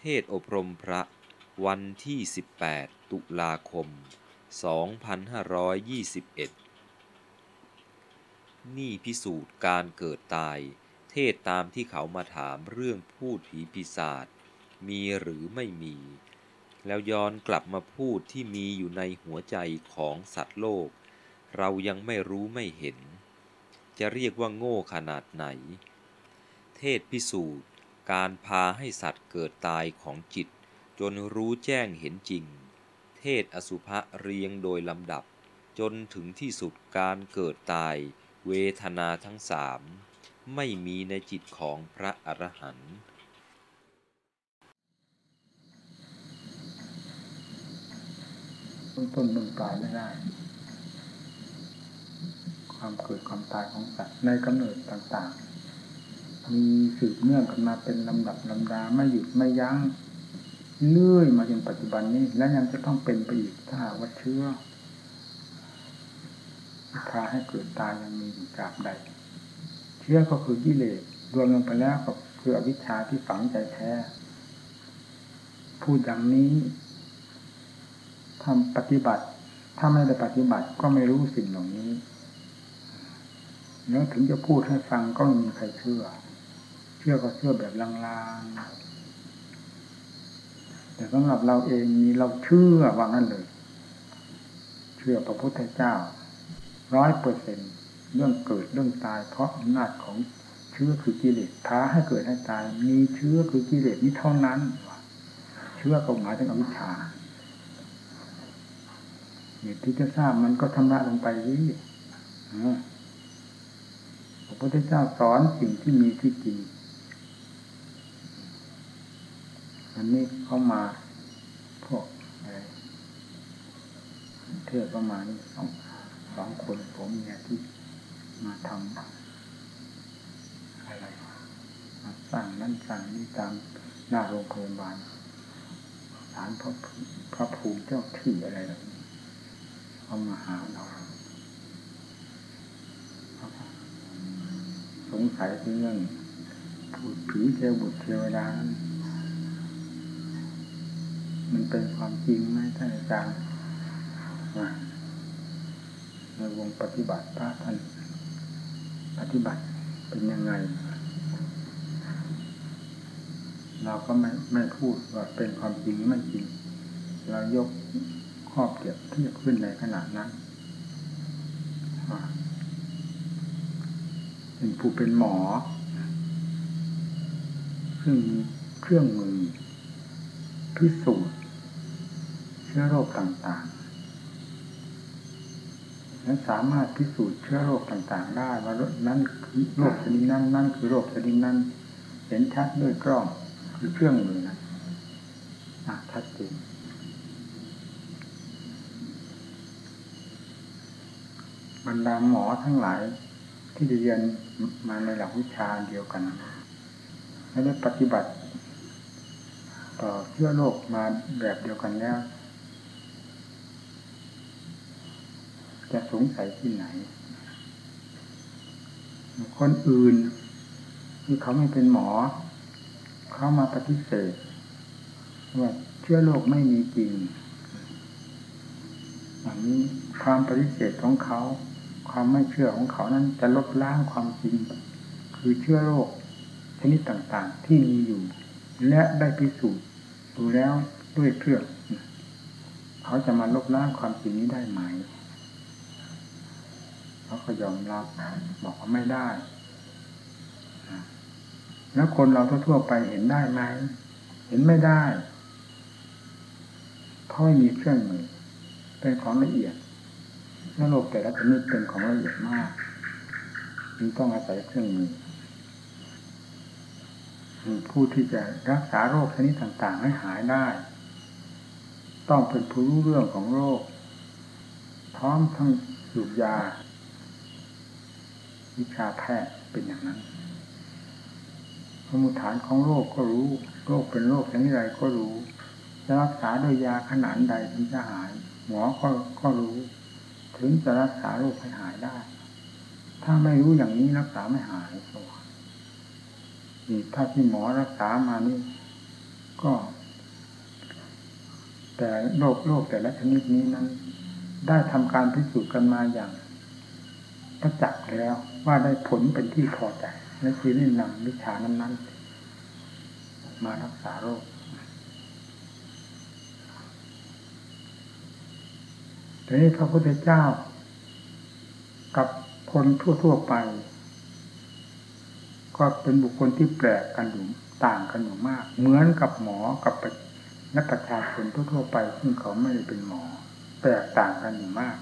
เทศอบรมพระวันที่ 18 ตุลาคม 2521 นี่พิสูจน์การเกิดตาย เทศตามที่เขามาถามเรื่องพูดผีปีศาจมีหรือไม่มี แล้วย้อนกลับมาพูดที่มีอยู่ในหัวใจของสัตว์โลก เรายังไม่รู้ไม่เห็น จะเรียกว่าโง่ขนาดไหน เทศพิสูจน์ การพาให้สัตว์เกิดตายของจิต จนรู้แจ้งเห็นจริง เทศอสุภะเรียงโดยลำดับ จนถึงที่สุดการเกิดตาย เวทนาทั้งสามไม่มีในจิตของพระอรหันต์ต้นต้นเบื้องปลายไม่ได้ ความเกิดความตายของสัตว์ในกำเนิดต่างๆ มีสืบเนื่องกันมาเป็นลำดับลำดาไม่หยุดไม่ยัง้งเลื่อยมาจนปัจจุบันนี้ และยังจะต้องเป็นไปอีกถ้าหากว่าเชื้อพาให้เกิดตายยังมีอยู่ตราบใด เชื้อก็คือกิเลสรวมลงไปแล้วก็คืออวิชชาที่ฝังใจแท้ พูดอย่างนี้ทำปฏิบัติ ถ้าไม่ได้ปฏิบัติก็ไม่รู้สิ่งเหล่านี้แล้วถึงจะพูดให้ฟังก็ไม่มีใครเชื่อ เชื่อก็เชื่อแบบลางๆ แต่สำหรับเราเองนี้เราเชื่อว่างั้นเลย เชื่อพระพุทธเจ้าร้อยเปอร์เซ็นเรื่องเกิดเรื่องตายเพราะอำนาจของเชื้อคือกิเลสท้าให้เกิดให้ตาย มีเชื้อคือกิเลสนี้เท่านั้นเชื้อก็หมายถึงอวิชชาเหตุที่จะทราบมันก็ทำละลงไปนี่พระพุทธเจ้าสอนสิ่งที่มีที่จริง อันนี้เข้ามาพวกอะไรเทศประมาณสองสองคนผมเนี่ยที่มาทำอะไรมาสร้างนั่นสร้างนี่ตามหน้าโรงพยาบาลสารพระพระภูมิเจ้าที่อะไรแบบนี้เขามาหาเราสงสัยเรื่องพูดผีเทวบุตรเทวดานั้น มันเป็นความจริงไหมท่านอาจารย์ในวงปฏิบัติพระท่านปฏิบัติเป็นยังไง เราก็ไม่ไม่พูดว่าเป็นความจริงไม่จริง เรายกข้อเปรียบเทียบขึ้นในขณะนั้นเป็นผู้เป็นหมอ ซึ่งมีเครื่องมือพิสูจน์ เชื้อโรคต่างๆ และสามารถพิสูจน์เชื้อโรคต่างๆ ได้ว่านั่นโรคชนิดนั้นนั่นคือโรคชนิดนั้นเห็นชัดด้วยกล้องคือเครื่องมือนั้นชัดเจนบรรดาหมอทั้งหลายที่เรียนมาในหลักวิชาเดียวกันและได้ปฏิบัติต่อเชื้อโรคมาแบบเดียวกันแล้ว จะสงสัยที่ไหน คนอื่นที่เขาไม่เป็นหมอ เขามาปฏิเสธว่าเชื้อโรคไม่มีจริงอย่างนี้ความปฏิเสธของเขา ความไม่เชื่อของเขานั้นจะลบล้างความจริง คือเชื่อโรคชนิดต่างๆ ที่มีอยู่ และได้พิสูจน์ดูแล้วด้วยเครื่อง เขาจะมาลบล้างความจริงนี้ได้ไหม เขาก็ยอมรับบอกว่าไม่ได้ แล้วคนเราทั่วไปเห็นได้ไหม เห็นไม่ได้ เพราะไม่มีเครื่องมือ เป็นของละเอียดนโลกแต่ละชนิดเป็นของละเอียดมากจึงต้องอาศัยเครื่องมือผู้ที่จะรักษาโรคชนิดต่าง ๆ ให้หายได้ ต้องเป็นผู้รู้เรื่องของโรคพร้อมทั้งสูบยา วิชาแพทย์เป็นอย่างนั้นสมุฐานของโรคก็รู้ โรคเป็นโรคชนิดไรก็รู้จะรักษาด้วยยาขนาดใดถึงจะหาย หมอก็ก็รู้ ถึงจะรักษาโรคให้หายได้ ถ้าไม่รู้อย่างนี้รักษาไม่หายตัวนี่ถ้าที่หมอรักษามานี่ก็ แต่โลกโลกแต่ละชนิดนี้นั้น ได้ทำการพิสูจน์กันมาอย่าง ประจักษ์แล้วว่าได้ผลเป็นที่พอใจและคือได้นำวิชานั้น ๆ มารักษาโรคแต่นี้พระพุทธเจ้า กับคนทั่ว ๆ ไป ก็เป็นบุคคลที่แปลกกันอยู่ต่างกันอยู่มาก เหมือนกับหมอกับนักประชาชนทั่ว ๆ ไป ซึ่งเขาไม่ได้เป็นหมอ แตกต่างกันอยู่มาก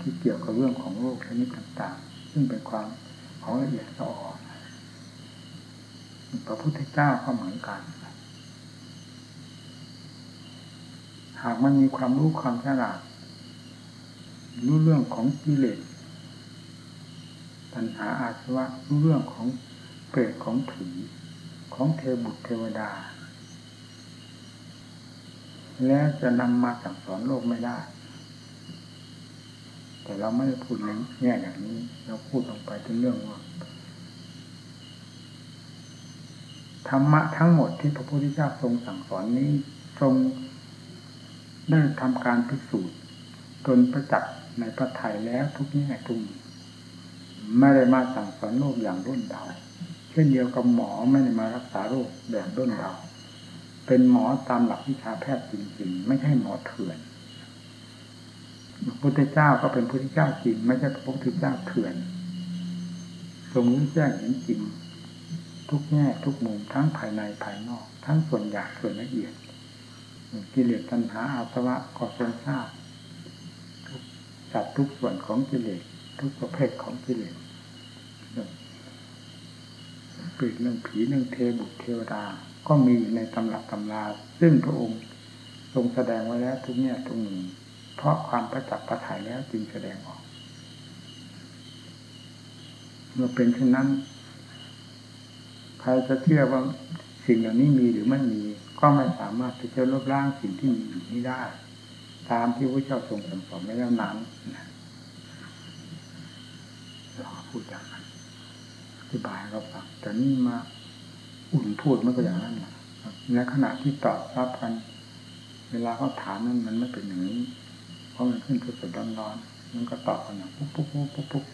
ที่เกี่ยวกับเรื่องของโรคชนิดต่างๆ ซึ่งเป็นความของละเอียดละอ่อพระพุทธเจ้าก็เหมือนกัน หากมันมีความรู้ความฉลาดรู้เรื่องของกิเลสปัญหาอาสวะรู้เรื่องของเปรตของผีของเทบุตรเทวดา และจะนำมาสั่งสอนโลกไม่ได้ แต่เราไม่ได้พูดในแง่อย่างนี้ เราพูดลงไปถึงเรื่องว่าธรรมะทั้งหมดที่พระพุทธเจ้าทรงสั่งสอนนี้ ทรงได้ทำการพิสูจน์จนประจักษ์ในพระไทยแล้วทุกแง่ทุกมุมไม่ได้มาสั่งสอนโลกอย่างรุ่นเดาเช่นเดียวกับหมอไม่ได้มารักษาโรคแบบรุ่นเดาเป็นหมอตามหลักวิชาแพทย์จริงๆ ไม่ใช่หมอเถื่อน พระพุทธเจ้าก็เป็นพระพุทธเจ้าจริง ไม่ใช่พระพุทธเจ้าเถื่อน ทรงรู้แจ้งเห็นจริง ทุกแง่ทุกมุมทั้งภายในภายนอก ทั้งส่วนหยาบส่วนละเอียดกิเลสตัณหาอาสวะก็ทรงทราบจัดทุกส่วนของกิเลสทุกประเภทของกิเลสปิดเรื่องผีเรื่องเทบุตรเทวดา ก็มีในตำรับตำรา ซึ่งพระองค์ทรงแสดงไว้แล้วทุกเนี่ทุกมุม เพราะความประจักษ์ประถ่ายแล้วจึงแสดงออก เมื่อเป็นเช่นนั้นใครจะเชื่อว่าสิ่งเหล่านี้มีหรือไม่มี ก็ไม่สามารถที่จะลบล้างสิ่งที่มีอยู่นี้ได้ ตามที่พระเจ้าทรงสั่งสอนไว้แล้วนั้นเราพูดอย่างนั้นอธิบายเราฟังแต่นี่มาอุ่นพูดมันก็อย่างนั้นในขณะที่ตอบรับกัน เวลาเขาถามนั้นมันไม่เป็นอย่างนี้ ราะมันขึ้นสดๆร้อนๆมันก็ตอบกันอย่างปุ๊บปุ๊บปุ๊บปุ๊บปุ๊บ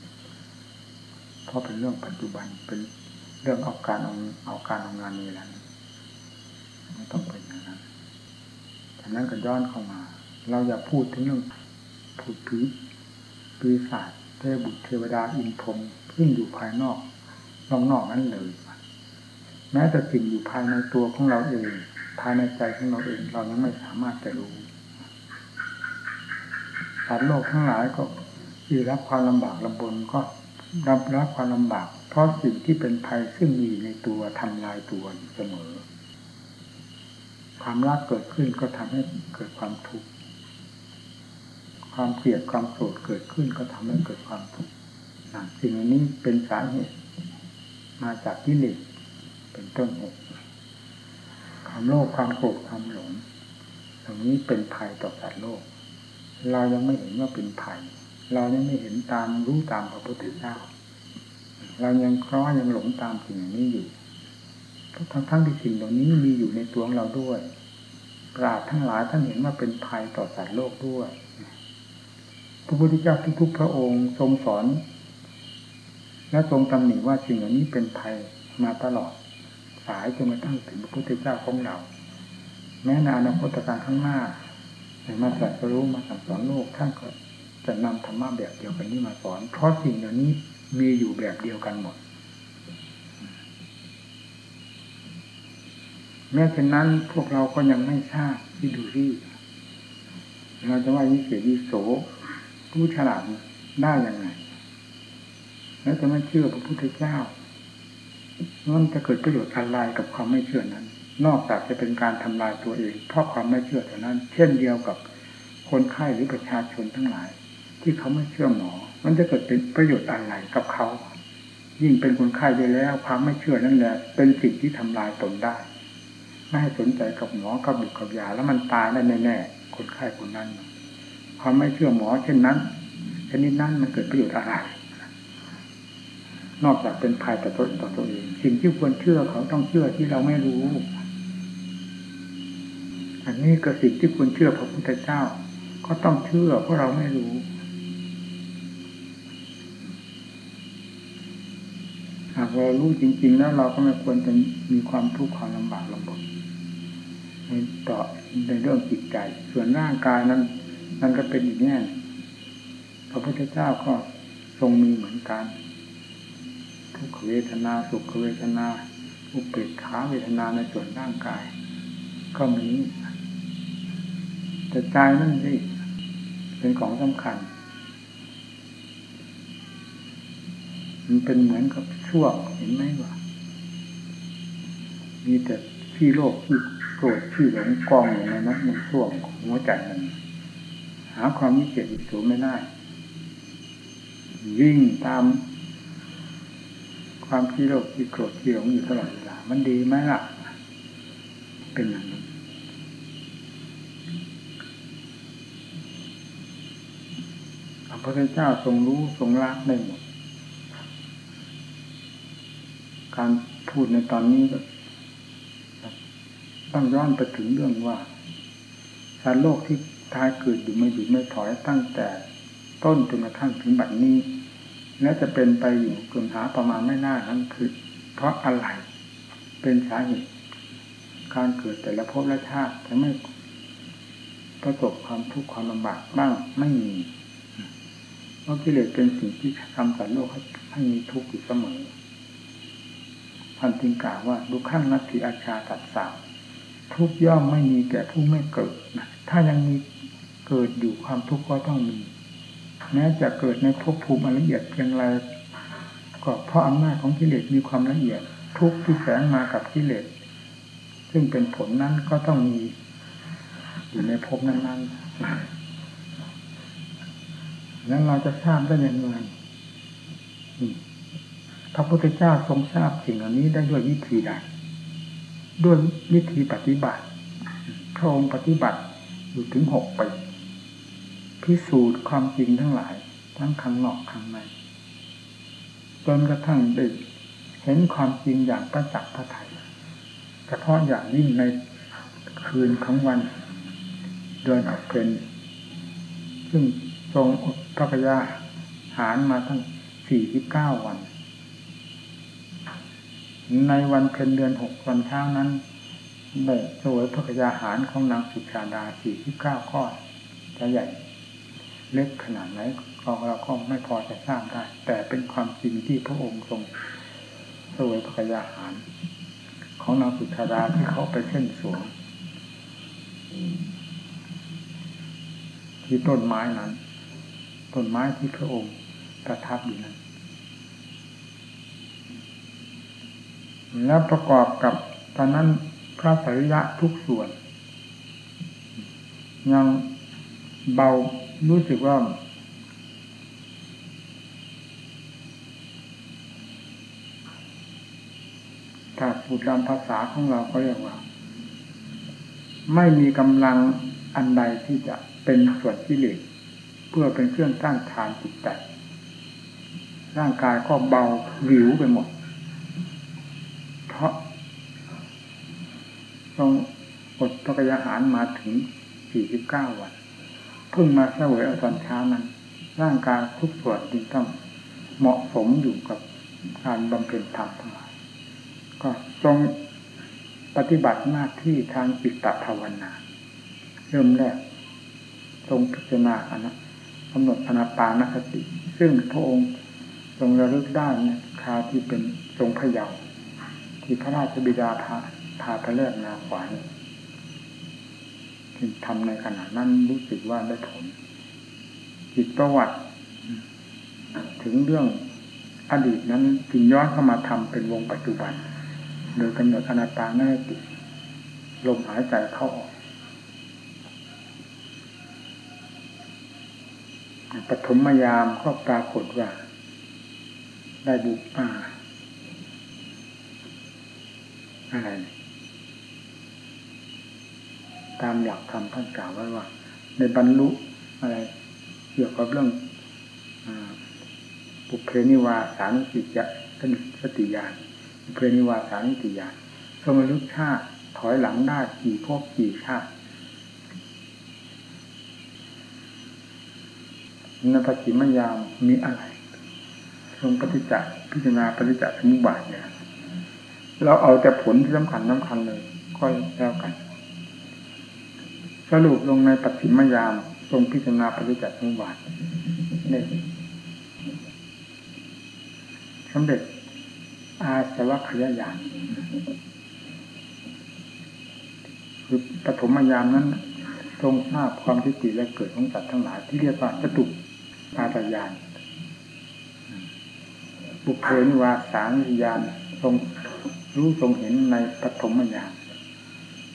เพราะเป็นเรื่องปัจจุบันเป็นเรื่องเอาการเอาเอาการเอางานนี้แหละไม่ต้องเป็นอย่างนั้นฉะนั้นก็ย้อนเข้ามา เราอย่าพูดถึงเรื่องผูดผีปีศาจเทพบุตรเทวดาอินพรมซึ่งอยู่ภายนอกนอกๆนั้นเลยแม้แต่สิ่งอยู่ภายในตัวของเราเอง ภายในใจของเราเอง เรายังไม่สามารถจะรู้ สัตว์โลกทั้งหลายก็ที่รับความลำบากลำบนก็รับรับความลำบาก เพราะสิ่งที่เป็นภัยซึ่งมีในตัวทำลายตัวอยู่เสมอ ความรักเกิดขึ้นก็ทำให้เกิดความทุกข์ความเกลียดความโกรธเกิดขึ้นก็ทำให้เกิดความทุกข์สิ่งนี้เป็นสาเหตุ มาจากกิเลสเป็นต้นเหตุความโลภความโกรธความหลงตรงนี้เป็นภัยต่อสัตว์โลก เรายังไม่เห็นว่าเป็นภัย เรายังไม่เห็นตามรู้ตามพระพุทธเจ้า เรายังคล้อยังหลงตามสิ่งนี้อยู่ทั้งทั้งที่สิ่งเหล่านี้มีอยู่ในตัวของเราด้วย ปราดทั้งหลายท่านเห็นว่าเป็นภัยต่อสัตว์โลกด้วย พระพุทธเจ้าทุกๆ พระองค์ทรงสอน และทรงตำหนิว่าสิ่งเหล่านี้เป็นภัยมาตลอด สายจนกระทั่งถึงพระพุทธเจ้าของเรา แม้ในอนาคตการข้างหน้า มาตรัสรู้มาสั่งสอนโลกท่านก็จะนำธรรมะแบบเดียวกันนี้มาสอน เพราะสิ่งเหล่านี้มีอยู่แบบเดียวกันหมดแม้เช่นนั้นพวกเราก็ยังไม่ทราบที่ดูที่เราจะว่าวิเศษวิโสรู้ฉลาดได้ยังไง แล้วจะไม่เชื่อพระพุทธเจ้ามันจะเกิดประโยชน์อะไรกับความไม่เชื่อนั้น นอกจากจะเป็นการทำลายตัวเอง เพราะความไม่เชื่อเท่านั้น เช่นเดียวกับคนไข้หรือประชาชนทั้งหลาย ที่เขาไม่เชื่อหมอ มันจะเกิดเป็นประโยชน์อะไรกับเขา ยิ่งเป็นคนไข้ไปแล้ว ความไม่เชื่อนั่นแหละ เป็นสิ่งที่ทำลายตนได้ ไม่ให้สนใจกับหมอกับบุกกับยาแล้วมันตายได้แน่ๆคนไข้คนนั้น ความไม่เชื่อหมอ เช่นนั้นชนิดนั้นมันเกิดประโยชน์อะไรนอกจากเป็นภัยต่อตนต่อตัวเอง สิ่งที่ควรเชื่อเขาต้องเชื่อที่เราไม่รู้ อันนี้ก็สิ่งที่คุณเชื่อพระพุทธเจ้า ก็ต้องเชื่อเพราะเราไม่รู้หากเรารู้จริง ๆ แล้วเราก็ไม่ควรจะมีความทุกข์ความลำบากลำบนในต่อในเรื่องจิตใจ ส่วนร่างกายนั้นนั่นก็เป็นอีกแง่พระพุทธเจ้าก็ทรงมีเหมือนกัน ทุกขเวทนา สุขเวทนา อุเบกขาเวทนาในส่วนร่างกาย ก็มี แต่ใจนั่นสิเป็นของสำคัญ มันเป็นเหมือนกับช่วงเห็นไหมว่ามีแต่ที่โลกที่โกรธที่หลงกองอยู่ในนั้นมันช่วงของหัวใจมันหาความมิเศษอิสูไม่ได้ วิ่งตาม ความที่โลภที่โกรธที่หลงอยู่ตลอดเวลามันดีไหมล่ะ เป็นอย่างนั้นพ ระพุทธเจ้าทรงรู้ทรงละได้หมด การพูดในตอนนี้ก็ต้องย้อนไปถึงเรื่องว่าสารโลกที่ท้ายเกิดอยู่ไม่หยุดไม่ถอยตั้งแต่ต้นจนกระทั่งถึงบัดนี้ และจะเป็นไปอยู่จนหาประมาณไม่น่านั้นคือ เพราะอะไรเป็นสาเหตุการเกิดแต่ละภพและชาติจะไม่ประสบความทุกข์ความลำบากบ้างไม่มี เพราะกิเลสเป็นสิ่งที่ทำสัตว์โลกให้มีทุกข์อยู่เสมอพันธิงกล่าวว่าดูขั้งนัตถิอาชาตัดสาวทุกย่อมไม่มีแก่ผู้ไม่เกิดนะถ้ายังมีเกิดอยู่ความทุกข์ก็ต้องมีแม้จะเกิดในภพภูมิละเอียดเพียงไรก็เพราะอำนาจของกิเลสมีความละเอียด ทุกข์ที่แฝงมากับกิเลสซึ่งเป็นผลนั้นก็ต้องมีอยู่ในภพนั้นๆ แล้วเราจะทราบได้ยังไงพระพุทธเจ้าทรงทราบสิ่งเหล่านี้ได้ด้วยวิธีใดด้วยวิธีปฏิบัติ พระองค์ปฏิบัติอยู่ถึงหกปีพิสูจน์ความจริงทั้งหลาย ทั้งข้างนอกข้างในจนกระทั่งได้เห็นความจริงอย่างประจักษ์พระไทยกระทาะอย่างยิ่งในคืนของวันเดือนออกเพนซึ่งทรงอด พระกยาหารมาทั้งสี่สิบเก้าวัน ในวันเพ็ญเดือนหกวันเช้านั้นได้สวยพระกยาหารของนางสุชาดาสี่สิบเก้าข้อจะใหญ่ เล็กขนาดไหนของเราก็ไม่พอจะทราบได้ แต่เป็นความจริงที่พระองค์ทรงสวยพระกยาหาร ของนางสุชาดาที่เขาไปเส้นสวงที่ต้นไม้นั้น ต้นไม้ที่พระองค์ประทับอยู่นั้นแล้วประกอบกับตอนนั้นพระสริยะทุกส่วน ยังเบารู้สึกว่า ถ้าพูดตามภาษาของเราก็เรียกว่า ไม่มีกำลังอันใดที่จะเป็นส่วนที่เหลือ พื่อเป็นเครื่องต้านทานจิตใจร่างกายก็เบาวิวไปหมด เพราะต้องอดพระกยาหารมาถึงสี่สิบเก้าวัน เพิ่งมาเสวยเอาตอนเช้านั้น ร่างกายทุกส่วนจึงต้องเหมาะสมอยู่กับการบำเพ็ญธรรมทั้งหลายก็ทรงปฏิบัติหน้าที่ทางจิตตภาวนา เริ่มแรกทรงพิจารณาอนะ กำหนดอนาปานสติ ซึ่งพระองค์ทรงระลึกได้เนี่ยคราวที่เป็นทรงพยาวที่พระราชบิดาพาพาพระเลิศนาขวานที่ทำในขณะนั้นรู้สึกว่าได้ผลจิตประวัติ ถึงเรื่องอดีตนั้นจึงย้อนเข้ามาทำเป็นวงปัจจุบัน โดยกำหนดอนาปานสติลมหายใจเข้าออก ปฐมยามก็ปรากฏว่า ได้บุกอ่าอะไร ตามหลักธรรมท่านกล่าวไว้ว่า ในบรรลุอะไร เกี่ยวกับเรื่องปุเพนิวาสานุสิจะท่านสติญาณปุเพนิวาสานุติญาณทรงระลึกชาติถอยหลังได้กี่พบกี่ชาติ ในปฏิมยามมีอะไรทรงปฏิจจพิจารณาปฏิจจสมุปบาทเนี่ยเราเอาแต่ผลที่สำคัญสำคัญเลย ก็แล้วกัน สรุปลงในปฏิมยามทรงพิจารณาปฏิจจสมุปบาทเนี่ยสำเร็จอาสวะขยายานคือปฐมยามนั้น ทรงทราบความทิฏฐิและเกิดของสัตว์ทั้งหลายที่เรียกว่าจตุ ปาตยานบุพเพนิวาสานิยานทรงรู้ทรงเห็นในปฐมยาม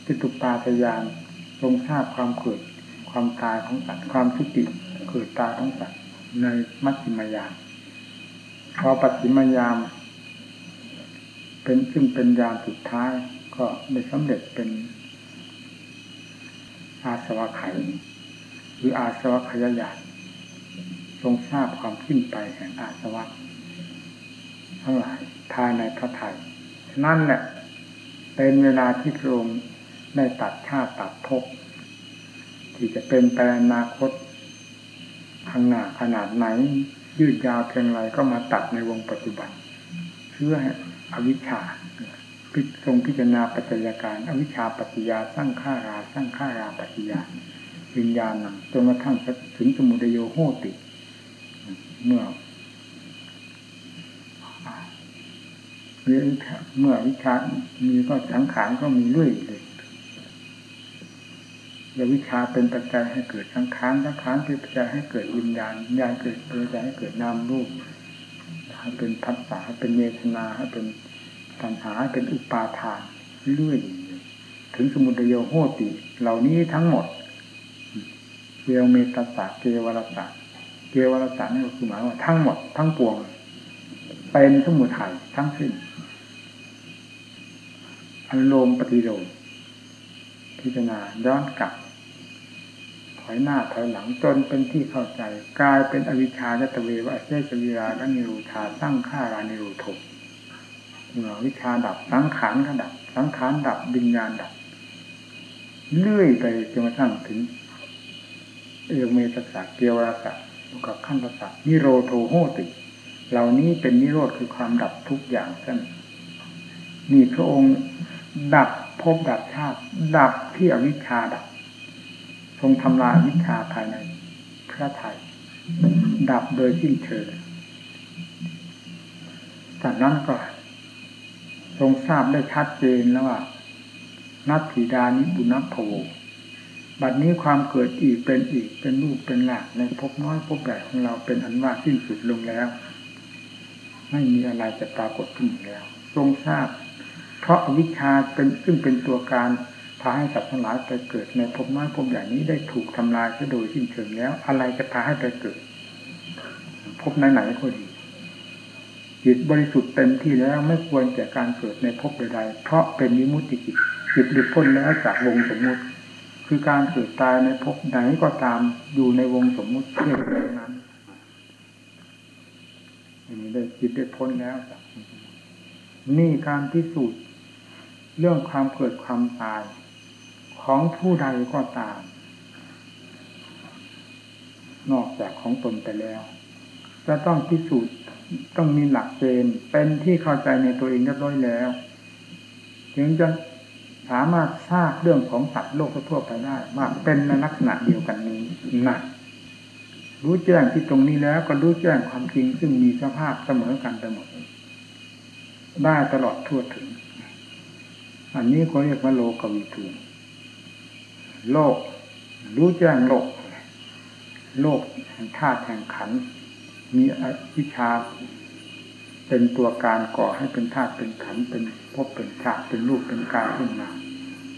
จตุปาตยานทรงทราบความเกิดความตายของสัตว์ความทิฏฐิเกิดตายของสัตว์ในมัชฌิมยามพอปัจฉิมยามเป็นซึ่งเป็นยามสุดท้ายก็ได้สำเร็จเป็น อาสวะไขยหรืออาสวะขยายาน ทรงทราบความขึ้นไปแห่งอาสวะทั้งหลายภายในพระไทยนั่นแหละเป็นเวลาที่พระองค์ได้ตัดชาติตัดภพที่จะเป็นไปอนาคตข้างหน้าขนาดไหน ยืดยาวเพียงไรก็มาตัดในวงปัจจุบันเพื่ออวิชชาพิทรงพิจารณาปัจจัยการ อวิชชาปัจจยาสร้างข้าราสร้างข้าราปัจจยาวิญญาณนำจนกระทั่งถึงสมุทโยโหติ เมื่อเมื่อวิชา มีก็สังขารก็มีเรื่อยเลยแล้ววิชาเป็นปัจจัยให้เกิดสังขารสังขารเป็นปัจจัยให้เกิดวิญญาณวิญญาณเกิดปัจจัยให้เกิดนามรูปให้เป็นพัฒนาให้เป็นเวทนาให้เป็นปัญหาเป็นอุปาทานเรื่อยถึงสมุทโยโหติ เหล่านี้ทั้งหมดเกวเมตตาเกวรตา เกวรตานี่ก็คือหมายว่าทั้งหมดทั้งปวง เป็นสมุทัยทั้งสิ้นอันโลมปฏิโลมพิจารณาย้อนกลับ ถอยหน้าถอยหลังจนเป็นที่เข้าใจ กลายเป็นอวิชชาจตเววะเสสวีรานิรูธาตั้งฆ่ารานิรูโทวิชาดับสังขารก็ดับสังขารดับวิญญาณดับ เลื่อยไปจนกระทั่งถึงเอเมตสักเกียวราส กับขั้นระสานิโรโทโหติ เหล่านี้เป็นนิโรธคือความดับทุกอย่างท่านนี่พระองค์ดับภพดับชาติ ดับที่อวิชชาดับ ทรงทำลายวิชาภายในพระไทยดับโดยสิ้นเชิงจากนั้นก็ทรงทราบได้ชัดเจนแล้วว่านัตถิดานิบุญพโว บัดนี้ความเกิดอีกเป็นอีกเป็นรูปเป็นหลักในภพน้อยภพใหญ่ของเราเป็นอันว่าสิ้นสุดลงแล้ว ไม่มีอะไรจะปรากฏขึ้นแล้ว ทรงทราบ เพราะอวิชชาเป็นซึ่งเป็นตัวการพาให้สัตว์ทั้งหลายไปเกิดในภพน้อยภพใหญ่นี้ได้ถูกทำลายซะโดยสิ้นเชิงแล้ว อะไรจะพาให้ไปเกิดภพไหนๆก็ดีจิตบริสุทธิ์เต็มที่แล้วไม่ควรแก่การเกิดในภพใดๆเพราะเป็นวิมุตติจิตจิตหลุดพ้นแล้วจากวงสมมติ คือการเกิดตายในภพไหนก็ตามอยู่ในวงสมมุติเช่นนั้นอันนี้ได้จิตได้พ้นแล้วนี่การพิสูจน์เรื่องความเกิดความตาย ของผู้ใดก็ตาม นอกจากของตนไปแล้ว จะต้องพิสูจน์ต้องมีหลักเกณฑ์เป็นที่เข้าใจในตัวเองเรียบร้อยแล้ว ถึงจะ สามารถทราบเรื่องของสัตว์โลกทั่วไปได้ว่าเป็นในลักษณะเดียวกันนี้นะรู้แจ้งที่ตรงนี้แล้วก็รู้แจ้งความจริงซึ่งมีสภาพเสมอกันไปหมดได้ตลอดทั่วถึง อันนี้เขาเรียกว่าโลกวิทูโลก รู้แจ้งโลก โลกแห่งธาตุแห่งขัน มีวิชา เป็นตัวการก่อให้เป็นธาตุเป็นขันเป็นพบเป็นชาติเป็นรูปเป็นกายขึ้นมา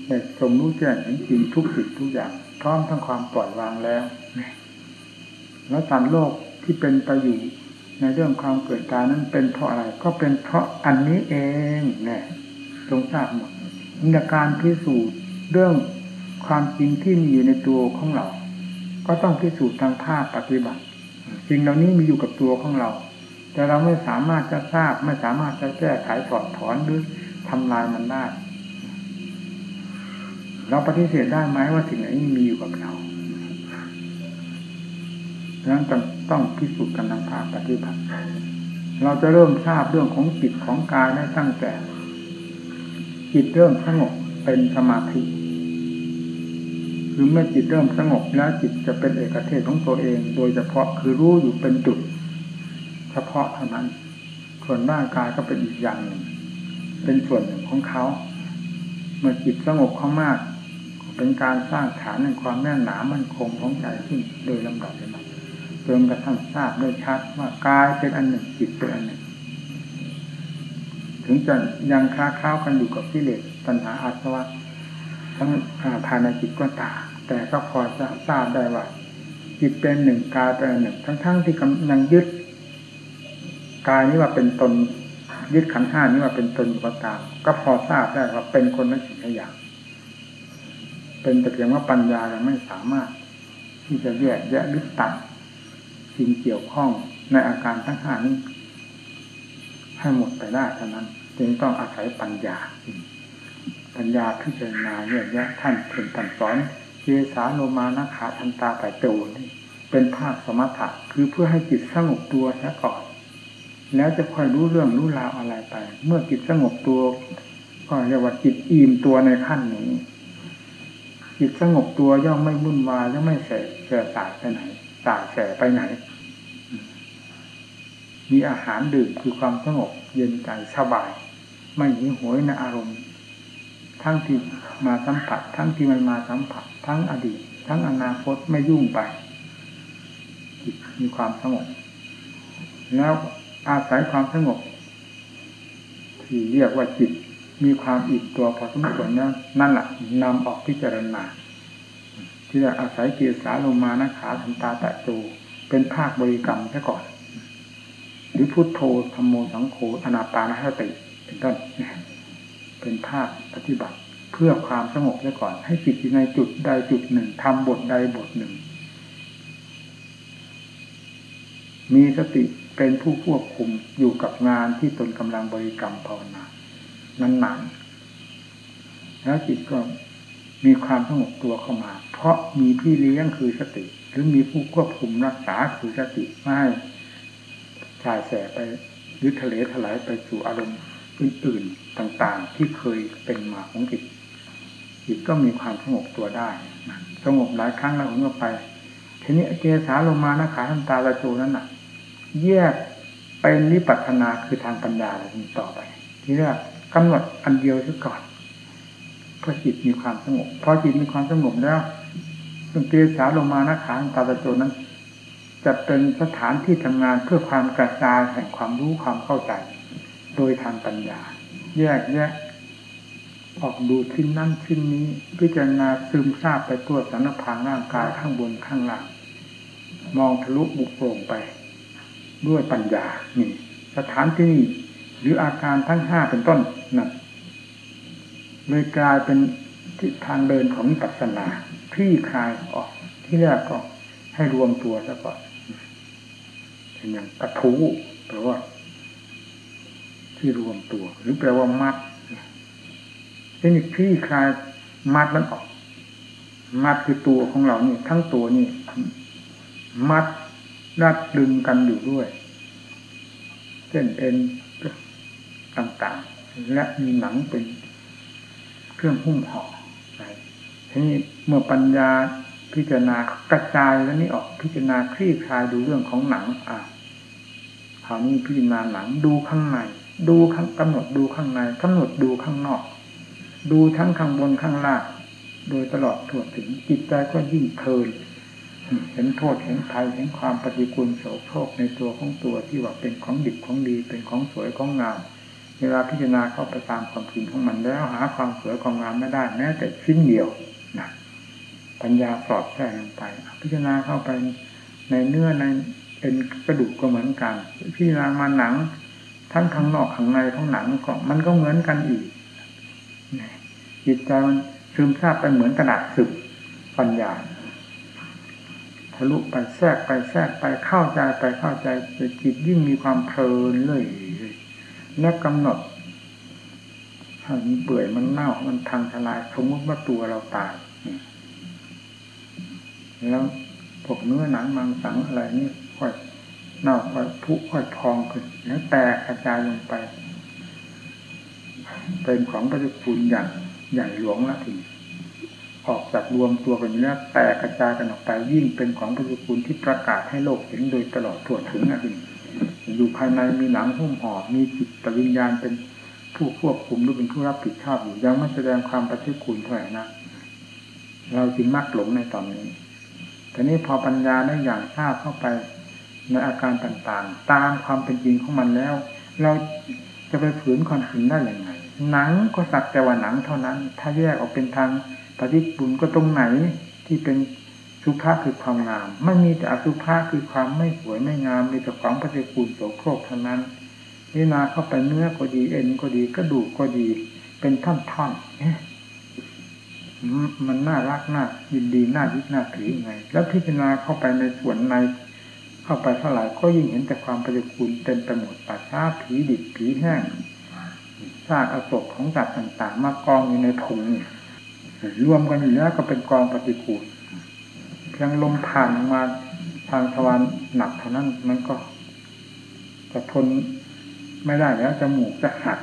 แต่ทรงรู้แจ้งเห็นจริงทุกสิ่งทุกอย่างพร้อมทั้งความปล่อยวางแล้วแล้วสันโลกที่เป็นไปอยู่ในเรื่องความเกิดตายนั้นเป็นเพราะอะไร ก็เป็นเพราะอันนี้เองเนี่ยทรงทราบหมดในการพิสูจน์เรื่องความจริงที่มีอยู่ในตัวของเรา ก็ต้องพิสูจน์ทางภาคปฏิบัติสิ่งเหล่านี้มีอยู่กับตัวของเรา แต่เราไม่สามารถจะทราบ ไม่สามารถจะแก้ไขถอดถอนหรือทำลายมันได้ เราปฏิเสธได้ไหมว่าสิ่งไหนมีอยู่กับเราดังนั้นต้องต้องพิสูจน์กันทางภาคปฏิบัติ เราจะเริ่มทราบเรื่องของจิตของกายได้ตั้งแต่ จิตเริ่มสงบเป็นสมาธิคือเมื่อจิตเริ่มสงบแล้วจิตจะเป็นเอกเทศของตัวเอง โดยเฉพาะคือรู้อยู่เป็นจุด เฉพาะเท่านั้น ส่วนร่างกายก็เป็นอีกอย่างหนึ่ง เป็นส่วนหนึ่งของเขา เมื่อจิตสงบเขามาก เป็นการสร้างฐานในความแน่นหนามั่นคงของใจขึ้นโดยลำดับลำดับจนกระทั่งทราบได้ชัดว่ากายเป็นอันหนึ่งจิตเป็นอันหนึ่ง ถึงจะยังค้าข้าวกันอยู่กับกิเลสตัณหาอาสวะทั้งภายในจิตก็ตามแต่ก็พอจะทราบได้ว่าจิตเป็นหนึ่งกายเป็นหนึ่ง ทั้งๆทที่กำลังยึด กายนี้ว่าเป็นตนยึดขันห้านี้ว่าเป็นตนก็ตามก็พอทราบได้ว่าเป็นคนละสิ่งละอย่าง เป็นแต่เพียงว่าปัญญายังไม่สามารถ ที่จะแยกแยะหรือตัดสิ่งเกี่ยวข้องในอาการทั้งห้านี้ให้หมดไปได้เท่านั้น จึงต้องอาศัยปัญญา ปัญญาพิจารณาเนี่ยแยะท่านถึงท่านสอนเจสาโนมานะขาทันตาไตโจนี่เป็นภาคสมถะคือเพื่อให้จิตสงบตัวซะก่อน แล้วจะค่อยรู้เรื่องรู้ราวอะไรไป เมื่อจิตสงบตัว ก็เรียกว่าจิตอิ่มตัวในขั้นนี้ จิตสงบตัวย่อมไม่วุ่นวายย่อมไม่เสบเสียสายไปไหนสายแสบไปไหน มีอาหารดื่มคือความสงบเย็นใจสบาย ไม่หิวโหยในอารมณ์ ทั้งที่มาสัมผัส ทั้งที่มันมาสัมผัส ทั้งอดีต ทั้งอนาคตไม่ยุ่งไปจิตมีความสงบแล้ว อาศัยความสงบที่เรียกว่าจิตมีความอิ่มตัวพอสมควรนั้นนั่นแหละนำออกพิจารณา ที่จะอาศัยเกียรสาลงมานะขาทันตาตะโจเป็นภาคบริกรรมซะก่อน หรือพุทโธธรรมโมสังโฆอนาปานสติเป็นต้นเป็นภาคปฏิบัติเพื่อความสงบซะก่อน ให้จิตอยู่ในจุดใดจุดหนึ่งทำบทใดบทหนึ่ง มีสติ เป็นผู้ควบคุมอยู่กับงานที่ตนกำลังบริกรรมภาวนานั้นๆแล้วจิตก็มีความสงบตัวเข้ามา เพราะมีพี่เลี้ยงคือสติ หรือมีผู้ควบคุมรักษาคือสติไม่ให้ชายแสไปหรือทะเลถลายไปสู่อารมณ์อื่น ๆต่างๆ ที่เคยเป็นมาของจิตจิตก็มีความสงบตัวได้สงบหลายครั้งแล้วผมก็ไปทีนี้เกสาลงมานะขาทันตาละโจนั้นน่ะ แยกเป็นวิปัสนาคือทางปัญญาต่อไป ทีแรกกำหนดอันเดียวซะก่อนเพื่อจิตมีความสงบพอจิตมีความสงบแล้วเกสาลงมานะขาทันตาละโจนั้น จะเป็นสถานที่ทำงานเพื่อความกระจายแห่งความรู้ความเข้าใจ โดยทางปัญญา แยกแยะออกดูชิ้นนั้นชิ้นนี้ พิจารณาซึมซาบไปตัวสารพางร่างกายข้างบนข้างล่าง มองทะลุบุกโปร่งไป ด้วยปัญญานี่สถานที่นี้หรืออาการทั้งห้าเป็นต้นนั่นเลยกลายเป็นทิศทางเดินของปัสนาคลี่คลายออก ที่แรกก็ให้รวมตัวซะก่อนเป็นอย่างกระทู้แปลว่า ที่รวมตัว หรือแปลว่ามัดทีนี้คลี่คลายมัดมันออก มัดคือตัวของเรานี่ทั้งตัวนี่มัด รัดดึงกันอยู่ด้วยเส้นเอ็นต่างๆ และมีหนังเป็นเครื่องหุ้มห่อทีนี้เมื่อปัญญาพิจารณากระจายแล้วนี่ออกพิจารณาคลี่คลายดูเรื่องของหนัง อ่าคราวนี้พิจารณาหนังดูข้างใน ดูข้างกำหนดดูข้างในกำหนดดูข้างนอก ดูทั้งข้างบนข้างล่างโดยตลอดทั่วถึงจิตใจก็ยิ่งเพลิน เห็นโทษเห็นภัยเห็นความปฏิกูลโสโครกในตัวของตัวที่ว่าเป็นของดิบของดีเป็นของสวยของงามเวลาพิจารณาเข้าไปตามความจริงของมันแล้วหาความสวยความงามไม่ได้แม้แต่ชิ้นเดียวนะปัญญาสอดแทรกลงไป พิจารณาเข้าไปในเนื้อในเป็นกระดูกก็เหมือนกันพิจารณามาหนัง ทั้งข้างนอกข้างในของหนังก็มันก็เหมือนกันอีกจิตใจมันซึมซาบไปเหมือนกระดาษสึกปัญญา ทะลุไปแทรกไปแทรกไปเข้าใจไปเข้าใจจิตยิ่งมีความเพลินเลยและกำหนดถ้ามันเปื่อยมันเน่ามันพังทลายสมมติว่าตัวเราตายแล้วพวกเนื้อหนังมังสังอะไรนี่ค่อยเน่าค่อยผุค่อยพองขึ้นแล้วแตกกระจายลงไป เป็นของปฏิกูลอย่างใหญ่หลวงละที ออกจากรวมตัวกันแล้วแตกกระจายกันออกไปยิ่งเป็นของปฏิกูลที่ประกาศให้โลกเห็นโดยตลอดทั่วถึงนะทีอยู่ภายในมีหนังหุ้มห่อมีจิตวิญญาณเป็นผู้ควบคุมหรือเป็นผู้รับผิดชอบอยู่ยังไม่แสดงความปฏิกูลเท่าไหร่นะเราจึงมักหลงในตอนนี้แต่นี้พอปัญญาได้อย่างทราบเข้าไปในอาการต่างๆ ตามความเป็นจริงของมันแล้ว เราจะไปฝืนความจริงได้อย่างไง หนังก็สักแต่ว่าหนังเท่านั้น ถ้าแยกออกเป็นทางปฏิบุญก็ตรงไหนที่เป็นสุภาพคือความงาม ไม่มีแต่อสุภาพคือความไม่สวยไม่งาม มีแต่ของปฏิกูลโสโครกเท่านั้นพิจารณาเข้าไปเนื้อก็ดีเอ็นก็ดีกระดูกก็ดี เป็นท่อนๆมันน่ารักน่ายินดีน่ายึดน่าถือยังไง แล้วพิจารณาเข้าไปในส่วนในเข้าไปเท่าไหร่ก็ยิ่งเห็นแต่ความปฏิกูลเต็มไปหมดป่าช้าผีดิบผีแห้ง ซากอศพของสัตว์ต่างๆ มากองอยู่ในถุงนี่รวมกันอยู่แล้วก็เป็นกองปฏิกูลเพียงลมผ่านมาทางทวารหนักเท่านั้นมันก็จะทนไม่ได้แล้วจมูกจะหัก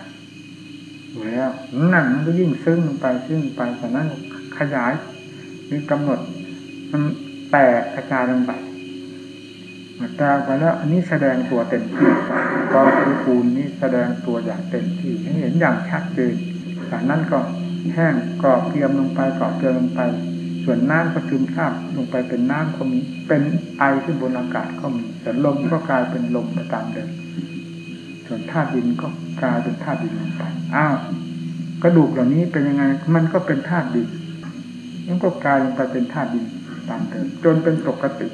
แล้วนั่นมันก็ยิ่งซึ้งไปซึ้งไปจากนั้นขยายหรือกำหนดมันแตกกระจายลงไป ตาไปแล้วอันนี้แสดงตัวเต็มที่กองปฏิกูลนี้แสดงตัวอย่างเต็มที่ให้เห็นอย่างชัดเจนจากนั้นก็แห้งกรอบเกลียมลงไปกรอบเกลียมลงไป ส่วนน้ำก็ซึมซาบลงไปเป็นน้ำก็มีเป็นไอขึ้นบนอากาศก็มีแต่ลมก็กลายเป็นลมไปตามเดิมส่วนธาตุดินก็กลายเป็นธาตุดินลงไปอ้าวกระดูกเหล่านี้เป็นยังไง มันก็เป็นธาตุดินมันก็กลายลงไปเป็นธาตุดินตามเดิมจนเป็นปกติ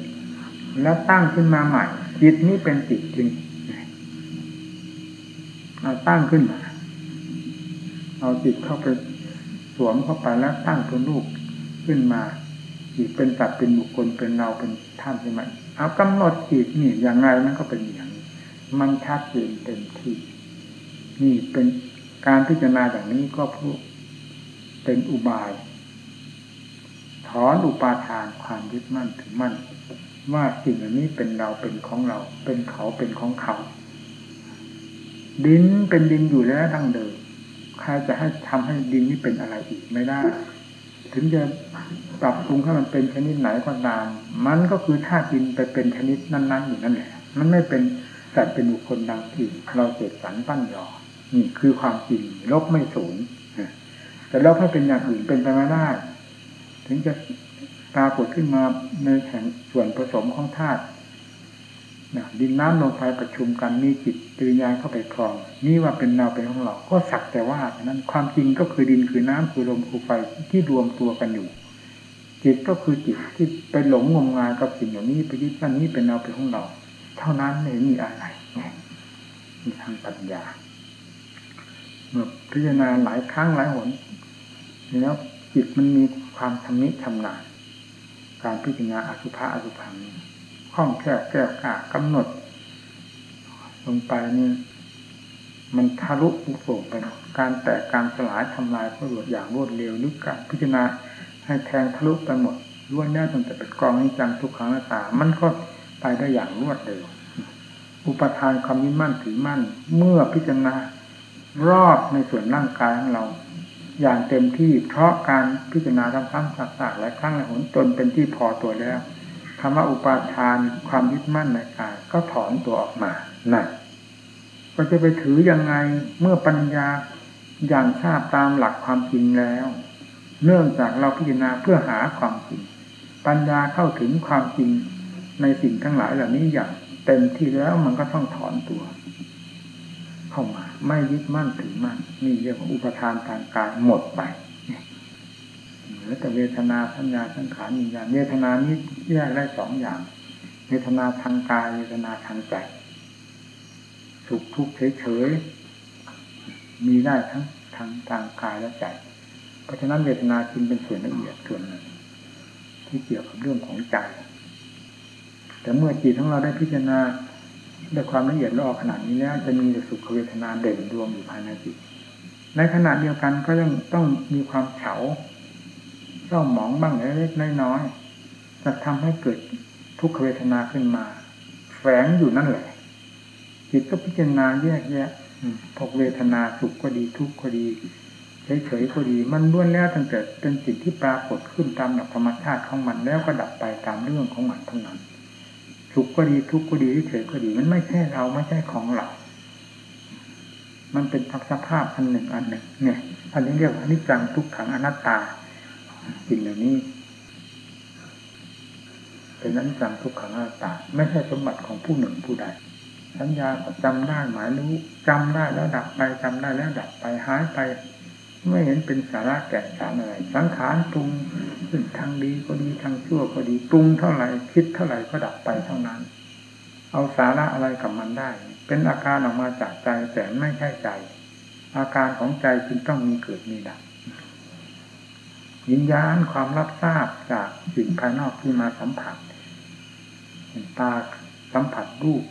แล้วตั้งขึ้นมาใหม่ จิตนี้เป็นจิตจริงเอาตั้งขึ้นมา เอาจิตเข้าไปสวมเข้าไปแล้วตั้งตัวลูกขึ้นมาจิตเป็นสัตว์เป็นบุคคลเป็นเราเป็นท่านใช่ไหมเอากำหนดจิตนี่อย่างไรมันก็เป็นอย่างมันชัดเจนเต็มที่ นี่เป็นการพิจารณาอย่างนี้ก็พูดเป็นอุบาย ถอนอุปาทานความยึดมั่นถือมั่น ว่าสิ่งเหล่านี้เป็นเราเป็นของเรา เป็นเขาเป็นของเขา ดินเป็นดินอยู่แล้วทั้งเดิมใครจะให้ทำให้ดินนี้เป็นอะไรอีกไม่ได้ ถึงจะปรับปรุงให้มันเป็นชนิดไหนก็ตาม มันก็คือธาตุดินไปเป็นชนิดนั้น ๆ อยู่นั่นแหละ มันไม่เป็นแต่เป็นบุคคลดังที่เราเสกสรรปั้นยอนี่คือความจริงลบไม่สูญแต่ลบให้เป็นอย่างอื่นเป็นไปไม่ได้ ถึงจะ ปรากฏขึ้นมาในแห่งส่วนผสมของธาตุดินน้ำลงไฟประชุมกันมีจิตตื่นยานเข้าไปครอง นี่ว่าเป็นเราเป็นของเรา ก็สักแต่ว่านั้นความจริงก็คือดินคือน้ำคือลมคือไฟที่รวมตัวกันอยู่ จิตก็คือจิตที่ไปหลงงมงายกับสิ่งเหล่านี้ไปยึดว่านี้เป็นเราเป็นของเรา เท่านั้นไม่มีอะไรมีทางปัญญาเมื่อพิจารณาหลายครั้งหลายหนแล้วจิตมันมีความชำนิชำนาญ การพิจารณาอสุภะอสุพังคล่องแคล่วแก้วกล้ากำหนด ลงไปนี่มันทะลุอุโสไปการแตกการสลายทำลายก็รวดอย่างรวดเร็วหรือการพิจารณาให้แทงทะลุไปหมดล้วนแน่ตั้งแต่เป็นกองนิจังทุกครั้งหน้าตา มันก็ไปได้อย่างรวดเร็ว อุปทานความยึดมั่นถือมั่น เมื่อพิจารณารอบในส่วนร่างกายของเรา อย่างเต็มที่ เพราะการพิจารณาทำซ้ำซักๆหลายครั้งหลายหนจนเป็นที่พอตัวแล้วคำว่าอุปาทานความยึดมั่นในกายก็ถอนตัวออกมานั่นก็จะไปถือยังไงเมื่อปัญญาอย่างทราบตามหลักความจริงแล้ว เนื่องจากเราพิจารณาเพื่อหาความจริง ปัญญาเข้าถึงความจริงในสิ่งทั้งหลายเหล่านี้อย่างเต็มที่แล้วมันก็ต้องถอนตัว เข้ามา ไม่ยึดมั่นถือมั่นนี่เรียกว่าอุปทานทางกายหมดไปเหลือแต่เวทนาสัญญาสังขารวิญญาณเวทนานี้แยกได้สองอย่าง เวทนาทางกายเวทนาทางใจสุขทุกข์เฉยๆมีได้ทั้งทางทางกายและใจ เพราะฉะนั้นเวทนาจึงเป็นส่วนละเอียดส่วนหนึ่งที่เกี่ยวกับเรื่องของใจ แต่เมื่อจิตของเราได้พิจารณา ด้วยความละเอียดละออขนาดนี้แล้วจะมีสุขเวทนาเด่นดวงอยู่ภายในจิต ในขณะเดียวกันก็ยังต้องมีความเฉาเศร้าหมองบ้างเล็กน้อยจะทำให้เกิดทุกขเวทนาขึ้นมา แฝงอยู่นั่นแหละ จิตก็พิจารณาแยกแยะพกเวทนาสุขก็ดีทุกข์ก็ดีเฉยๆก็ดีมันล้วนแล้วตั้งแต่เป็นสิ่งที่ปรากฏขึ้นตามหลักธรรมชาติของมันแล้วก็ดับไปตามเรื่องของมันเท่านั้น สุขก็ดีทุกข์ก็ดีเฉยก็ดี มันไม่ใช่เราไม่ใช่ของเรามันเป็นสภาพอันหนึ่งอันหนึ่ง เนี่ยอันนี้เรียกว่านิจจังทุกขังอนัตตาสิ่งเหล่านี้ เป็นอนิจจังทุกขังอนัตตา ไม่ใช่สมบัติของผู้หนึ่งผู้ใดสัญญาจำได้หมายรู้จำได้แล้วดับไปจำได้แล้วดับไปหายไป ไม่เห็นเป็นสาระแก่นสารอะไร สังขารปรุงขึ้นทางดีก็ดีทางชั่วก็ดีปรุงเท่าไหร่คิดเท่าไหร่ก็ดับไปเท่านั้น เอาสาระอะไรกับมันได้ เป็นอาการออกมาจากใจแต่ไม่ใช่ใจ อาการของใจจึงต้องมีเกิดมีดับยินญาณความรับทราบจากสิ่งภายนอกที่มาสัมผัสตาสัมผัสรูป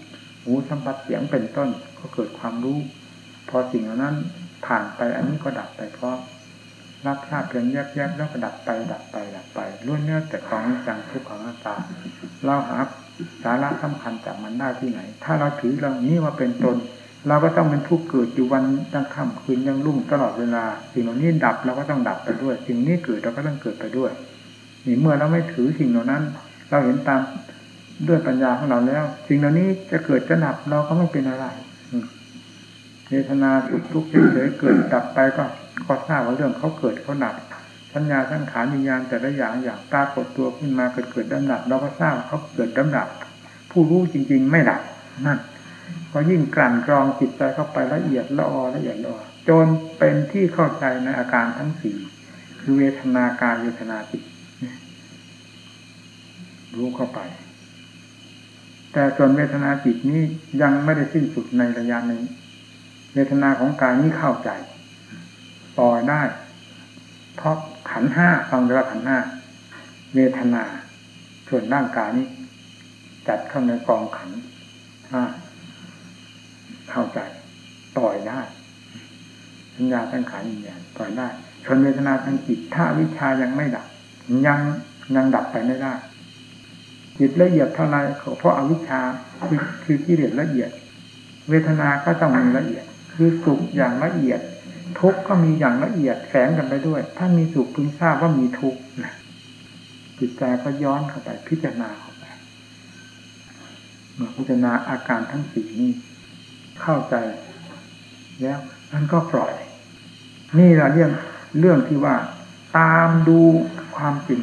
หูสัมผัสเสียงเป็นต้นก็เกิดความรู้ พอสิ่งเหล่านั้น ผ่านไปอันนี้ก็ดับไปเพราะรับทราบเพียงแยบๆแล้วก็ดับไปดับไปดับไปล้วนเนื้อแต่ของจังทุกของหน้าตาเราหาสาระสำคัญจากมันได้ที่ไหน ถ้าเราถือเรานี้ว่าเป็นตน เราก็ต้องเป็นผู้เกิดอยู่วันตั้งค่ำคืนยังรุ่งตลอดเวลา สิ่งเหล่านี้ดับเราก็ต้องดับไปด้วย สิ่งนี้เกิดเราก็ต้องเกิดไปด้วยนี่เมื่อเราไม่ถือสิ่งเหล่านั้น เราเห็นตามด้วยปัญญาของเราแล้ว สิ่งเหล่านี้จะเกิดจะดับเราก็ไม่เป็นอะไร เวทนาสุขทุกข์เฉยๆเกิดดับไปก็ก็ทราบว่าเรื่องเขาเกิดเขาดับสัญญาสังขารวิญญาณแต่ละอย่างอย่างปรากฏตัวขึ้นมาเกิดเกิดดับดับเราก็ทราบเขาเกิดดับดับผู้รู้จริง ๆ ไม่ดับนั่นก็ยิ่งกลั่นกรองจิตใจเข้าไปละเอียดละออละเอียดละออจนเป็นที่เข้าใจในอาการทั้งสี่คือเวทนาการเวทนาจิตรู้เข้าไป แต่ส่วนเวทนาจิตนี้ยังไม่ได้สิ้นสุดในระยะนี้ เวทนาของกายนี้เข้าใจปล่อยได้ เพราะขันห้าฟังเวลาขันห้าเวทนา ส่วนร่างกายนี้จัดเข้าในกองขันห้าเข้าใจปล่อยได้สัญญาทั้งขันอย่างปล่อยได้ส่วนเวทนาทางจิตถ้าวิชายังไม่ดับ ยังยังดับไปไม่ได้จิตละเอียดเท่าไรเพราะอาวิชชาคือคือที่เรียดละเอียด เวทนาก็ต้องมีละเอียด คือสุขอย่างละเอียด ทุกข์ก็มีอย่างละเอียดแฝงกันไปด้วย ถ้ามีสุขพึงทราบว่ามีทุกข์นะจิตใจก็ย้อนเข้าไปพิจารณาเข้าไปเมื่อพิจารณาอาการทั้งสี่นี้เข้าใจ แล้วมันก็ปล่อย นี่เราเรื่องเรื่องที่ว่า ตามดูความจริง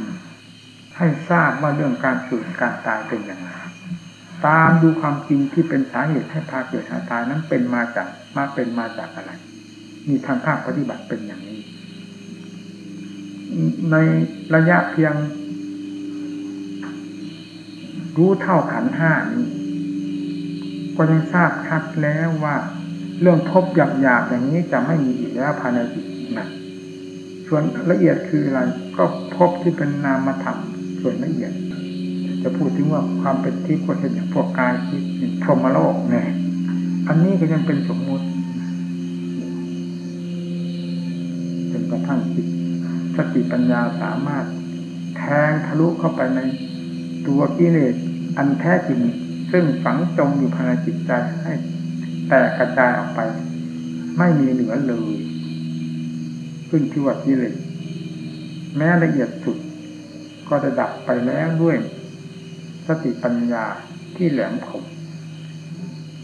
ให้ทราบว่าเรื่องการสูญการตายเป็นอย่างไรตามดูความจริงที่เป็นสาเหตุให้พาเกิดหาตายนั้นเป็นมาจาก มาเป็นมาจากอะไรมีทางภาคปฏิบัติเป็นอย่างนี้ ในระยะเพียง รู้เท่าขันห้านี้ก็ยังทราบชัดแล้วว่า เรื่องพบหยาบๆอย่างนี้จะไม่มีอีกแล้วภายในจิตนะส่วนละเอียดคืออะไร ก็พบที่เป็นนามธรรมส่วนละเอียด จะพูดถึงว่าความเป็นทิพย์ก็เช่นอย่างพวกกายทิพย์พรหมโลกเนี่ย อันนี้ก็ยังเป็นสมมุติจนกระทั่งจิตสติปัญญาสามารถแทงทะลุเข้าไปในตัวกิเลสอันแท้จริง ซึ่งฝังจมอยู่ภายในจิตใจให้ แตกกระจายออกไป ไม่มีเหลือเลยขึ้นที่ว่ากิเลสแม้ละเอียดสุด ก็จะดับไปแล้วด้วย สติปัญญาที่แหลมคม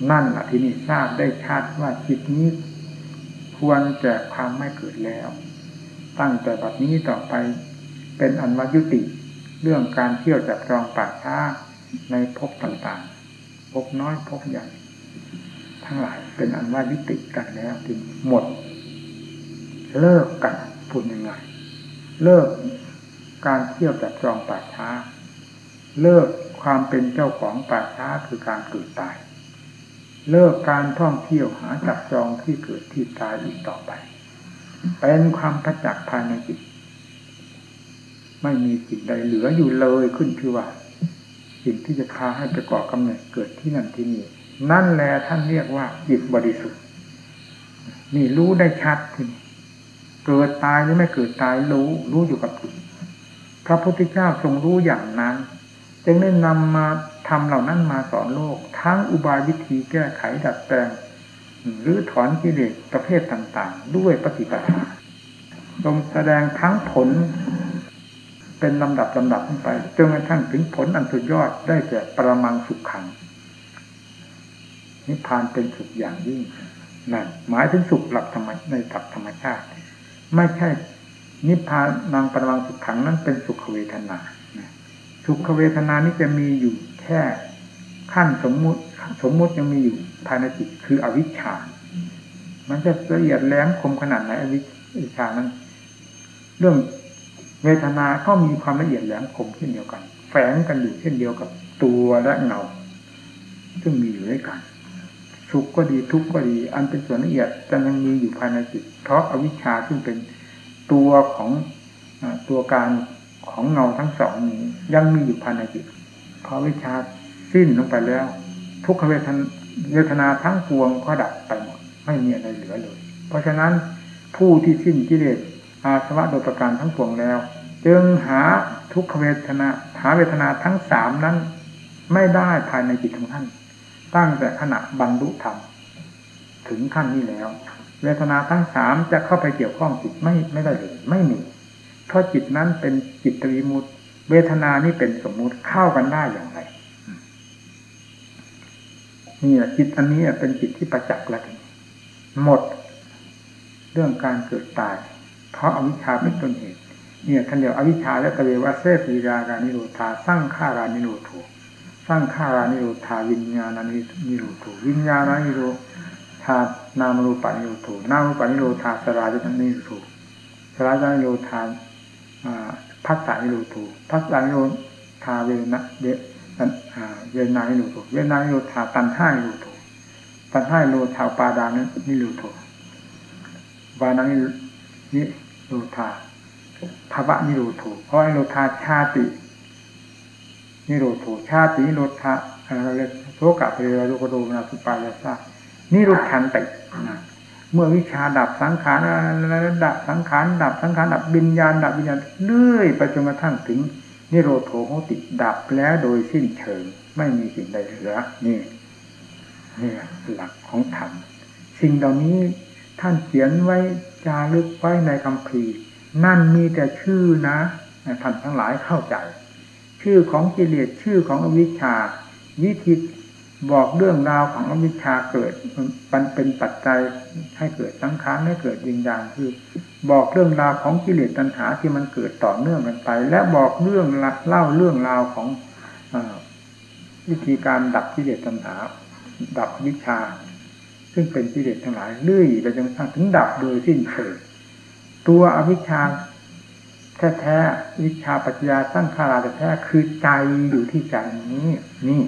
นั่นแหละที่นี่ทราบได้ชัดว่าจิตนี้ควรจะความไม่เกิดแล้ว ตั้งแต่บัดนี้ต่อไปเป็นอันวายุติ เรื่องการเที่ยวจับจองป่าช้าในภพต่างๆภพน้อยภพใหญ่ ทั้งหลายเป็นอันว่ายุติกันแล้วจึงหมด เลิกกันพูดยังไงเลิกการเที่ยวจับจองป่าช้า เลิกความเป็นเจ้าของป่าช้าคือการเกิดตาย เลิกการท่องเที่ยวหาจับจองที่เกิดที่ตายอีกต่อไป เป็นความประจักษ์ภายในจิต ไม่มีสิ่งใดเหลืออยู่เลยขึ้นคือว่าสิ่งที่จะพาให้ประกอบกำเนิดเกิดที่นั่นที่นี่นั่นแหละท่านเรียกว่าจิตบริสุทธิ์นี่รู้ได้ชัดทีนี้เกิดตายหรือไม่เกิดตายรู้รู้อยู่กับจิตพระพุทธเจ้าทรงรู้อย่างนั้น จึงได้นำมาทำเหล่านั้นมาสอนโลก ทั้งอุบายวิธีแก้ไขดัดแปลง หรือถอนกิเลสประเภทต่างๆ ด้วยปฏิปทาทรงแสดงทั้งผล เป็นลำดับลำดับขึ้นไปจนกระทั่งถึงผลอันสุดยอดได้แก่ประมังสุขขังนิพพานเป็นสุขอย่างยิ่งนั่นหมายถึงสุขหลักธรรมในหลักธรรมชาติ ไม่ใช่นิพพานนางประมังสุขขังนั้นเป็นสุขเวทนา สุขเวทนานี้จะมีอยู่แค่ขั้นสมมุติ สมมุติยังมีอยู่ภายในจิตคืออวิชชา มันจะละเอียดแหลมคมขนาดไหนอวิชชานั้น เรื่องเวทนาก็มีความละเอียดแหลมคมเช่นเดียวกัน แฝงกันอยู่เช่นเดียวกับตัวและเงาซึ่งมีอยู่ด้วยกันสุขก็ดีทุกข์ก็ดี อันเป็นส่วนละเอียดจะยังมีอยู่ภายในจิต เพราะอาวิชชาซึ่งเป็นตัวของตัวการ ของเงาทั้งสองนี้ ยังมีอยู่ภายในจิตพอวิชาสิ้นลงไปแล้ว ทุกขเวทนาเวทนาทั้งปวงก็ดับไปหมดไม่มีอะไรเหลือเลย เพราะฉะนั้นผู้ที่สิ้นกิเลสอาสวะโดยประการทั้งปวงแล้ว จึงหาทุกขเวทนา หาเวทนาทั้งสามนั้น ไม่ได้ภายในจิตของท่าน ตั้งแต่ขณะบรรลุธรรมถึงขั้นนี้แล้ว เวทนาทั้งสามจะเข้าไปเกี่ยวข้องจิตไม่ไม่ได้เลย ไม่มี เพราะจิตนั้นเป็นจิตวิมุตเวทนานี่เป็นสมมุติเข้ากันได้อย่างไรนี่จิตอันนี้เป็นจิตที่ประจักษ์แล้วหมด เรื่องการเกิดตาย เพราะอาวิชชาเป็นต้นเหตุเนี่ยท่านเดียวอวิชชาและตะเววาเสปีราการนิโรธาสร้างฆารานิโรธสร้างฆารานิโรธาวิญญาณานิโรธวิญญาณานิโรธานามะรูปะนิโรโธนามะรูปะนิโรธาสะฬายะตะนะนิโรโธสะฬายะตะนะนิโรธา ผัสสะนิโรโธ ผัสสะนิโรธาเวทะนานิโรโธเวทะนานิโรธาตัณหานิโรโธตัณหานิโรธา อุปาทานะนิโรโธ อุปาทานะนิโรธา ภะวะนิโรโธ ภะวะนิโรธาชาตินิโรโธชาตินิโรธาอะไรเรียกโสกะเปรโลกโดนาสุปายาสานิรุทันติ เมื่อวิชาดับสังขารดับสังขารดับสังขารดับวิญญาณดับวิญญาณเลื่อยไปจนกระทั่งถึงนิโรธโหติดับแล้วโดยสิ้นเชิงไม่มีสิ่งใดเหลือนี่นี่หลักของธรรมสิ่งเหล่านี้ท่านเขียนไว้จารึกไว้ในคำพีนั่นมีแต่ชื่อนะท่านทั้งหลายเข้าใจ ชื่อของกิเลสชื่อของอวิชชา วิธี บอกเรื่องราวของอวิชชาเกิดมันเป็นปัจจัยให้เกิดสังขารให้เกิดวิญญาณคือ บอกเรื่องราวของกิเลสตัณหาที่มันเกิดต่อเนื่องกันไป และบอกเรื่องเล่าเรื่องราวของอวิธีการดับกิเลสตัณหา ดับวิชา ซึ่งเป็นกิเลสทั้งหลายเลื่อยไปจนกระทั่งถึงดับโดยสิ้นเชิงตัวอวิชชาแท้ๆวิชาปัจจยาสร้างคาราแท้คือใจอยู่ที่ใจนี้นี่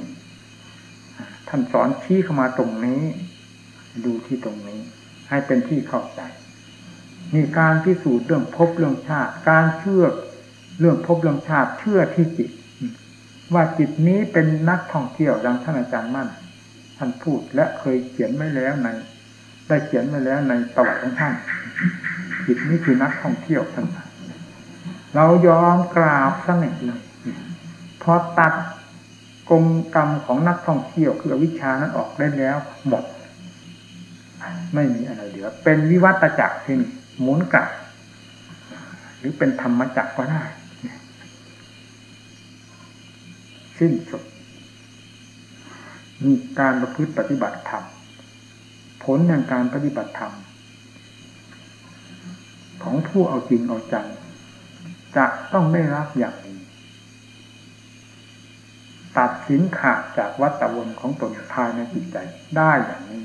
ท่านสอนชี้เข้ามาตรงนี้ ดูที่ตรงนี้ ให้เป็นที่เข้าใจมีการพิสูจน์เรื่องพบเรื่องชาติ การเชื่อเรื่องพบเรื่องชาติเชื่อที่จิต ว่าจิตนี้เป็นนักท่องเที่ยวดังท่านอาจารย์มั่น ท่านพูดและเคยเขียนไว้แล้วใน ได้เขียนไว้แล้วในประวัติของท่านจิตนี้คือนักท่องเที่ยวท่านเรายอมกราบสนิทเลยพอตัด กงกรรมของนักท่องเที่ยวคือวิชานั้นออกได้แล้วหมดไม่มีอะไรเหลือ เป็นวิวัตจักรที่หมุนกลับ หรือเป็นธรรมจักรก็ได้ สิ้นสุดมีการประพฤติปฏิบัติธรรมผลแห่งการปฏิบัติธรรม ของผู้เอาจริงเอาจังจะต้องได้รับอย่างนี้ ตัดสินขาดจากวัฏวนของตนภายในจิตใจได้อย่างนี้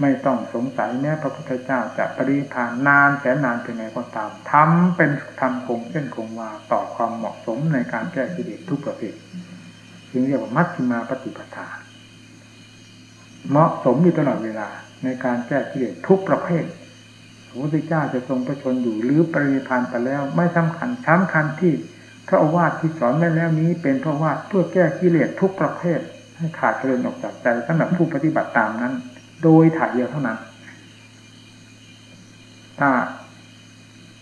ไม่ต้องสงสัยแม้พระพุทธเจ้าจะปริพานนานแสนนานเป็นไงก็ตามทำเป็นทำคงเส้นคงวาต่อความเหมาะสมในการแก้กิเลสทุกประเภทจึงเรียกว่ามัชฌิมาปฏิปทา เหมาะสมอยู่ตลอดเวลาในการแก้กิเลสทุกประเภทพระพุทธเจ้าจะทรงประชนอยู่หรือปริพานไปแล้ว ไม่สำคัญสำคัญที่ พระอาวาสที่สอนไว้แล้วนี้ เป็นพระวาสเพื่อแก้กิเลสทุกประเภท ให้ขาดเจริญออกจากใจสำหรับผู้ปฏิบัติตามนั้น โดยถ่ายเดียวเท่านั้น ถ้า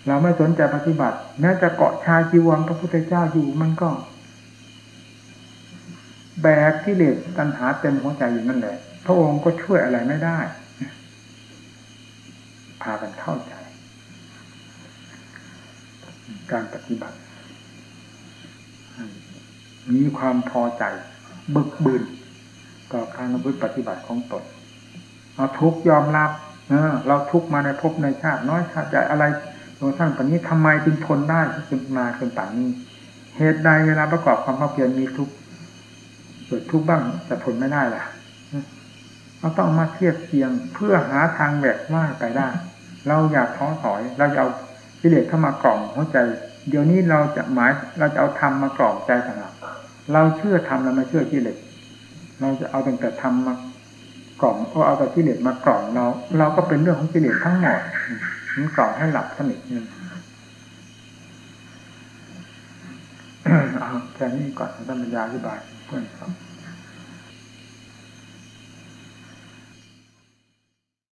เราไม่สนใจปฏิบัติแม้จะเกาะชายจีวรพระพุทธเจ้าอยู่มันก็ แบกกิเลสตัณหาเต็มหัวใจอยู่นั่นแหละพระองค์ก็ช่วยอะไรไม่ได้พากันเข้าใจ การปฏิบัติ มีความพอใจ บึกบืนต่อการประพฤติปฏิบัติของตนเราทุกยอมรับเออเราทุกมาในภพในชาติ น้อยชาติใหญ่อะไรจนกระทั่งปัจนี้ทำไมจึงทนได้จนมาจนป่านนี้ เหตุใดเวลาประกอบความภาคเพียรมีทุกเกิดทุกบ้างจะทนไม่ได้ล่ะเราต้องมาเทียบเทียงเพื่อหาทางแหวกว่าไปได้ เราอยากท้อถอย เราจะเอากิเลสเข้ามากล่อมหัวใจ เดี๋ยวนี้เราจะหมายเราจะเอาธรรมมากล่อมใจต่างหา เราเชื่อธรรมเราไม่เชื่อกิเลสเราจะเอาตั้งแต่ธรรมมากล่อมก็เอาแต่กิเลสมากล่อมเรา เราก็เป็นเรื่องของกิเลสทั้งหมดมันกล่อมให้หลับสนิทนึงเอาแค่นี้ก่อนท่านบรรยายอธิบายเพื่อนครับ